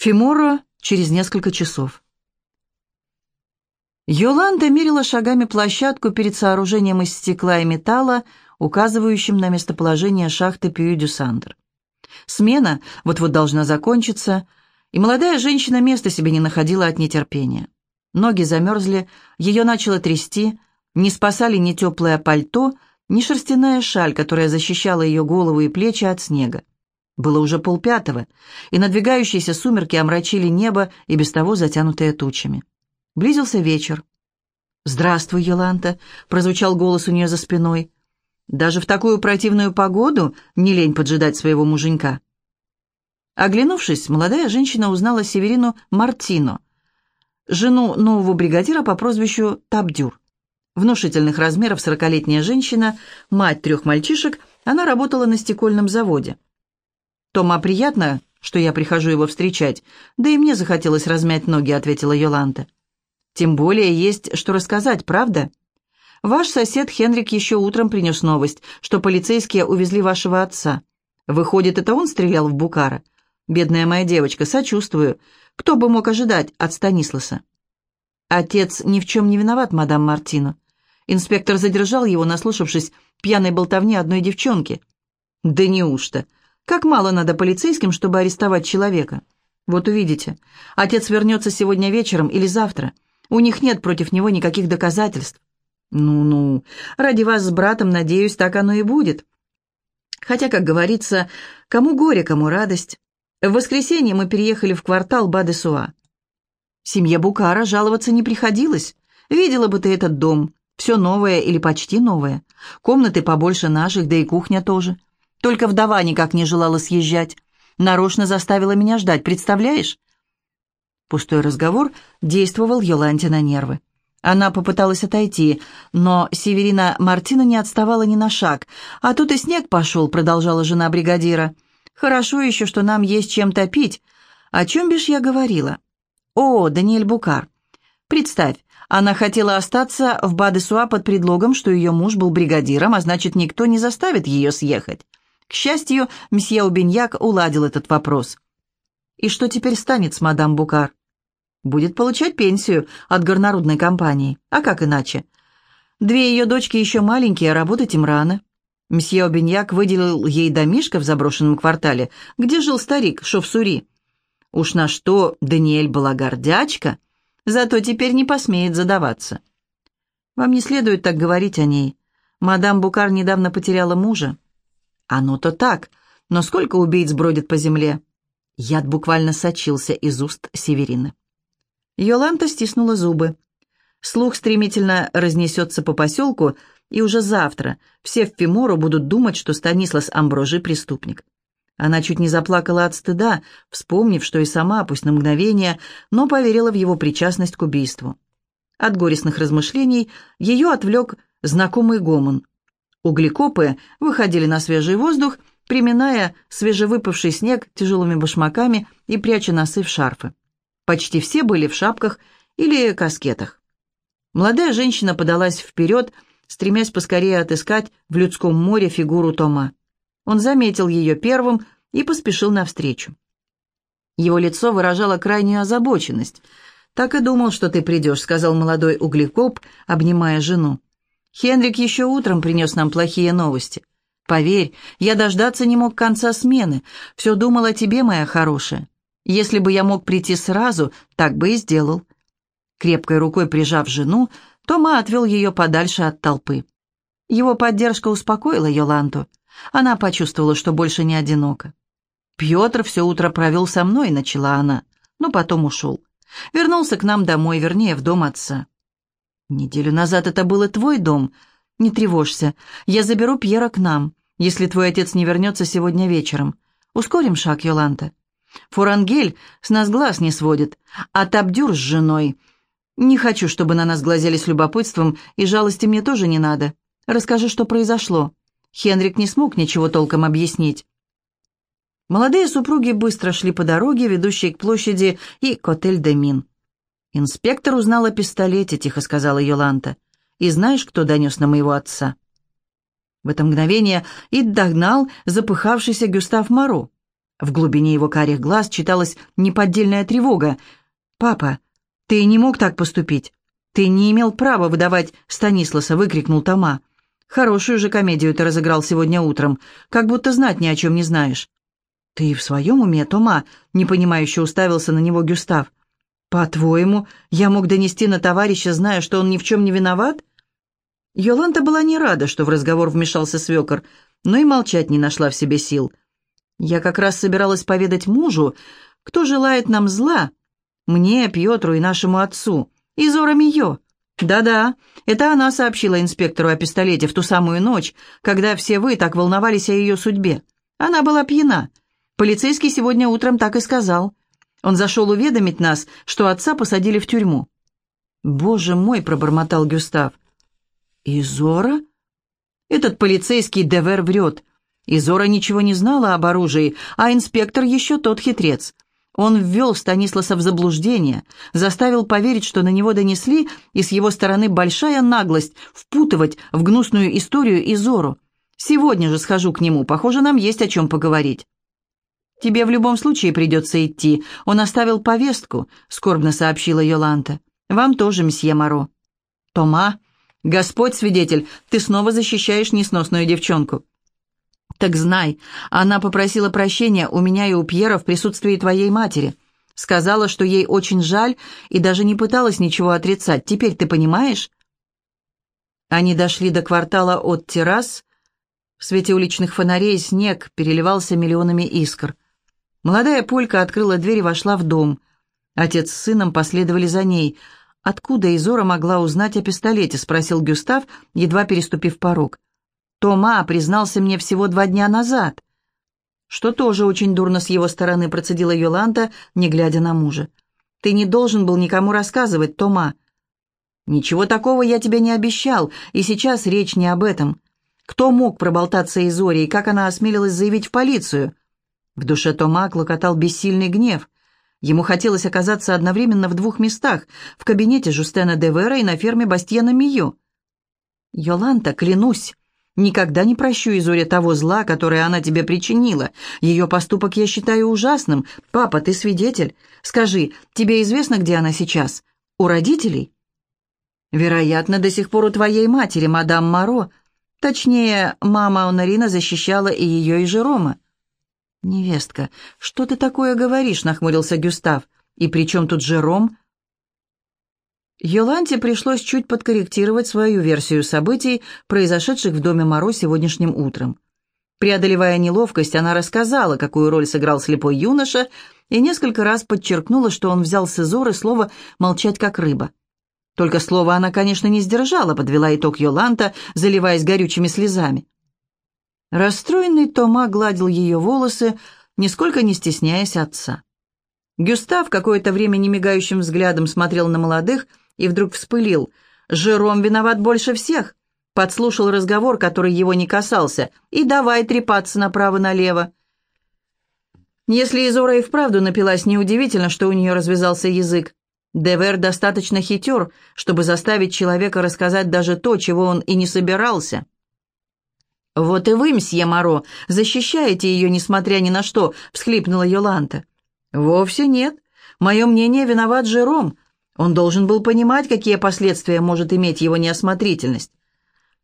Фиморо через несколько часов. Йоланда мерила шагами площадку перед сооружением из стекла и металла, указывающим на местоположение шахты Пью-Дюсандр. Смена вот-вот должна закончиться, и молодая женщина места себе не находила от нетерпения. Ноги замерзли, ее начало трясти, не спасали ни теплое пальто, ни шерстяная шаль, которая защищала ее голову и плечи от снега. Было уже полпятого, и надвигающиеся сумерки омрачили небо и без того затянутое тучами. Близился вечер. «Здравствуй, Еланта», — прозвучал голос у нее за спиной. «Даже в такую противную погоду не лень поджидать своего муженька». Оглянувшись, молодая женщина узнала Северину Мартино, жену нового бригадира по прозвищу Табдюр. Внушительных размеров сорокалетняя женщина, мать трех мальчишек, она работала на стекольном заводе. «Тома приятно, что я прихожу его встречать, да и мне захотелось размять ноги», — ответила Йоланта. «Тем более есть что рассказать, правда? Ваш сосед Хенрик еще утром принес новость, что полицейские увезли вашего отца. Выходит, это он стрелял в Букара? Бедная моя девочка, сочувствую. Кто бы мог ожидать от Станисласа?» «Отец ни в чем не виноват, мадам Мартино. Инспектор задержал его, наслушавшись пьяной болтовни одной девчонки». «Да неужто?» Как мало надо полицейским, чтобы арестовать человека. Вот увидите. Отец вернется сегодня вечером или завтра. У них нет против него никаких доказательств. Ну-ну, ради вас с братом, надеюсь, так оно и будет. Хотя, как говорится, кому горе, кому радость. В воскресенье мы переехали в квартал Бадесуа. Семье Букара жаловаться не приходилось. Видела бы ты этот дом. Все новое или почти новое. Комнаты побольше наших, да и кухня тоже. Только вдова никак не желала съезжать. Нарочно заставила меня ждать, представляешь?» Пустой разговор действовал Йоланте на нервы. Она попыталась отойти, но Северина Мартина не отставала ни на шаг. «А тут и снег пошел», — продолжала жена бригадира. «Хорошо еще, что нам есть чем топить. О чем бишь я говорила?» «О, Даниэль Букар. Представь, она хотела остаться в Бадесуа под предлогом, что ее муж был бригадиром, а значит, никто не заставит ее съехать. К счастью, месье Убиньяк уладил этот вопрос. И что теперь станет с мадам Букар? Будет получать пенсию от горнорудной компании. А как иначе? Две ее дочки еще маленькие, а работать им рано. Месье Обиньяк выделил ей домишко в заброшенном квартале, где жил старик Шовсури. Уж на что Даниэль была гордячка, зато теперь не посмеет задаваться. Вам не следует так говорить о ней. Мадам Букар недавно потеряла мужа. Оно-то так, но сколько убийц бродит по земле? Яд буквально сочился из уст Северины. Йоланта стиснула зубы. Слух стремительно разнесется по поселку, и уже завтра все в Фимору будут думать, что Станислас Амброжи преступник. Она чуть не заплакала от стыда, вспомнив, что и сама, пусть на мгновение, но поверила в его причастность к убийству. От горестных размышлений ее отвлек знакомый гомон. Углекопы выходили на свежий воздух, приминая свежевыпавший снег тяжелыми башмаками и пряча носы в шарфы. Почти все были в шапках или каскетах. Молодая женщина подалась вперед, стремясь поскорее отыскать в людском море фигуру Тома. Он заметил ее первым и поспешил навстречу. Его лицо выражало крайнюю озабоченность. «Так и думал, что ты придешь», — сказал молодой углекоп, обнимая жену. Хенрик еще утром принес нам плохие новости. Поверь, я дождаться не мог конца смены. Все думал о тебе, моя хорошая. Если бы я мог прийти сразу, так бы и сделал». Крепкой рукой прижав жену, Тома отвел ее подальше от толпы. Его поддержка успокоила Йоланту. Она почувствовала, что больше не одинока. «Пьетр все утро провел со мной», — начала она, но потом ушел. Вернулся к нам домой, вернее, в дом отца. «Неделю назад это был твой дом. Не тревожься, я заберу Пьера к нам, если твой отец не вернется сегодня вечером. Ускорим шаг, Йоланта. Фурангель с нас глаз не сводит, а Табдюр с женой. Не хочу, чтобы на нас глазели с любопытством, и жалости мне тоже не надо. Расскажи, что произошло». Хенрик не смог ничего толком объяснить. Молодые супруги быстро шли по дороге, ведущей к площади и к отель-де-Мин. «Инспектор узнал о пистолете», — тихо сказала Йоланта. «И знаешь, кто донес на моего отца?» В это мгновение Ид догнал запыхавшийся Гюстав Моро. В глубине его карих глаз читалась неподдельная тревога. «Папа, ты не мог так поступить. Ты не имел права выдавать Станисласа», — выкрикнул Тома. «Хорошую же комедию ты разыграл сегодня утром, как будто знать ни о чем не знаешь». «Ты в своем уме, Тома?» — непонимающе уставился на него Гюстав. «По-твоему, я мог донести на товарища, зная, что он ни в чем не виноват?» Йоланта была не рада, что в разговор вмешался свекор, но и молчать не нашла в себе сил. «Я как раз собиралась поведать мужу, кто желает нам зла, мне, Пьетру и нашему отцу, и Зора Мио. Да-да, это она сообщила инспектору о пистолете в ту самую ночь, когда все вы так волновались о ее судьбе. Она была пьяна». Полицейский сегодня утром так и сказал. Он зашел уведомить нас, что отца посадили в тюрьму. «Боже мой!» — пробормотал Гюстав. «Изора?» «Этот полицейский Девер врет. Изора ничего не знала об оружии, а инспектор еще тот хитрец. Он ввел Станисласа в заблуждение, заставил поверить, что на него донесли, и с его стороны большая наглость впутывать в гнусную историю Изору. Сегодня же схожу к нему, похоже, нам есть о чем поговорить». «Тебе в любом случае придется идти. Он оставил повестку», — скорбно сообщила Йоланта. «Вам тоже, месье Моро». «Тома, Господь свидетель, ты снова защищаешь несносную девчонку». «Так знай, она попросила прощения у меня и у Пьера в присутствии твоей матери. Сказала, что ей очень жаль и даже не пыталась ничего отрицать. Теперь ты понимаешь?» Они дошли до квартала от террас. В свете уличных фонарей снег переливался миллионами искр. Молодая полька открыла дверь и вошла в дом. Отец с сыном последовали за ней. «Откуда Изора могла узнать о пистолете?» — спросил Гюстав, едва переступив порог. «Тома признался мне всего два дня назад». «Что тоже очень дурно с его стороны», — процедила Йоланта, не глядя на мужа. «Ты не должен был никому рассказывать, Тома». «Ничего такого я тебе не обещал, и сейчас речь не об этом. Кто мог проболтаться Изоре, и как она осмелилась заявить в полицию?» В душе Тома клокотал бессильный гнев. Ему хотелось оказаться одновременно в двух местах, в кабинете Жустена де Вера и на ферме Бастьена Мио. «Йоланта, клянусь, никогда не прощу Изоре того зла, которое она тебе причинила. Ее поступок я считаю ужасным. Папа, ты свидетель. Скажи, тебе известно, где она сейчас? У родителей?» «Вероятно, до сих пор у твоей матери, мадам Моро. Точнее, мама Онарина защищала и ее, и Жерома. «Невестка, что ты такое говоришь?» — нахмурился Гюстав. «И при чем тут Жером?» Йоланте пришлось чуть подкорректировать свою версию событий, произошедших в доме Моро сегодняшним утром. Преодолевая неловкость, она рассказала, какую роль сыграл слепой юноша, и несколько раз подчеркнула, что он взял с Изоры слово «молчать как рыба». Только слово она, конечно, не сдержала, подвела итог Йоланта, заливаясь горючими слезами. Расстроенный Тома гладил ее волосы, нисколько не стесняясь отца. Гюстав какое-то время немигающим взглядом смотрел на молодых и вдруг вспылил. «Жером виноват больше всех!» Подслушал разговор, который его не касался, и давай трепаться направо-налево. Если Изора и вправду напилась, неудивительно, что у нее развязался язык. Девер достаточно хитер, чтобы заставить человека рассказать даже то, чего он и не собирался. «Вот и вы, мсье Моро, защищаете ее, несмотря ни на что», — всхлипнула Йоланта. «Вовсе нет. Мое мнение виноват Жером. Он должен был понимать, какие последствия может иметь его неосмотрительность.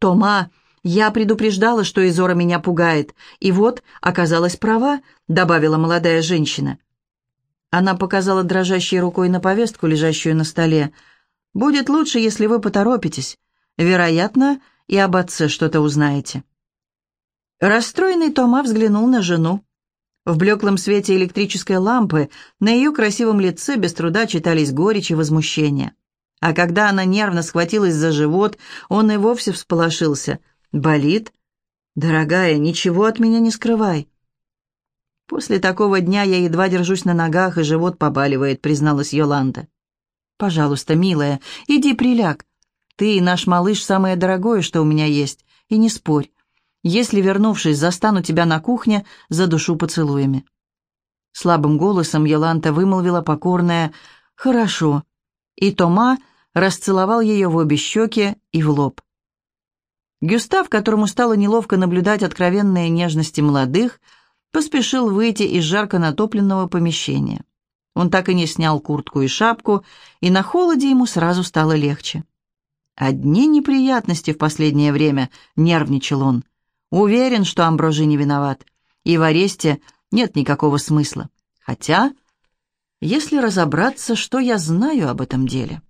Тома, я предупреждала, что Изора меня пугает, и вот оказалась права», — добавила молодая женщина. Она показала дрожащей рукой на повестку, лежащую на столе. «Будет лучше, если вы поторопитесь. Вероятно, и об отце что-то узнаете». Расстроенный Тома взглянул на жену. В блеклом свете электрической лампы на ее красивом лице без труда читались горечь и возмущение. А когда она нервно схватилась за живот, он и вовсе всполошился. «Болит? Дорогая, ничего от меня не скрывай». «После такого дня я едва держусь на ногах, и живот побаливает», — призналась Йоланда. «Пожалуйста, милая, иди приляг. Ты и наш малыш самое дорогое, что у меня есть, и не спорь. Если, вернувшись, застану тебя на кухне, задушу поцелуями». Слабым голосом Еланта вымолвила покорная «Хорошо», и Тома расцеловал ее в обе щеки и в лоб. Гюстав, которому стало неловко наблюдать откровенные нежности молодых, поспешил выйти из жарко натопленного помещения. Он так и не снял куртку и шапку, и на холоде ему сразу стало легче. «Одни неприятности в последнее время», — нервничал он. «Уверен, что Амброжи не виноват, и в аресте нет никакого смысла. Хотя, если разобраться, что я знаю об этом деле...»